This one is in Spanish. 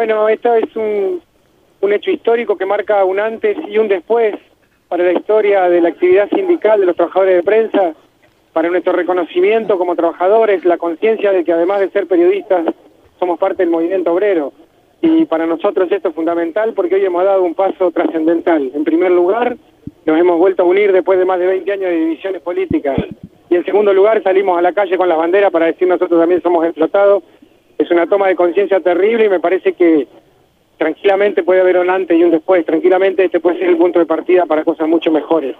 Bueno, esto es un, un hecho histórico que marca un antes y un después para la historia de la actividad sindical de los trabajadores de prensa, para nuestro reconocimiento como trabajadores, la conciencia de que además de ser periodistas somos parte del movimiento obrero. Y para nosotros esto es fundamental porque hoy hemos dado un paso trascendental. En primer lugar, nos hemos vuelto a unir después de más de 20 años de divisiones políticas. Y en segundo lugar, salimos a la calle con las banderas para decir nosotros también somos explotados. Es una toma de conciencia terrible y me parece que tranquilamente puede haber un antes y un después. Tranquilamente este puede ser el punto de partida para cosas mucho mejores.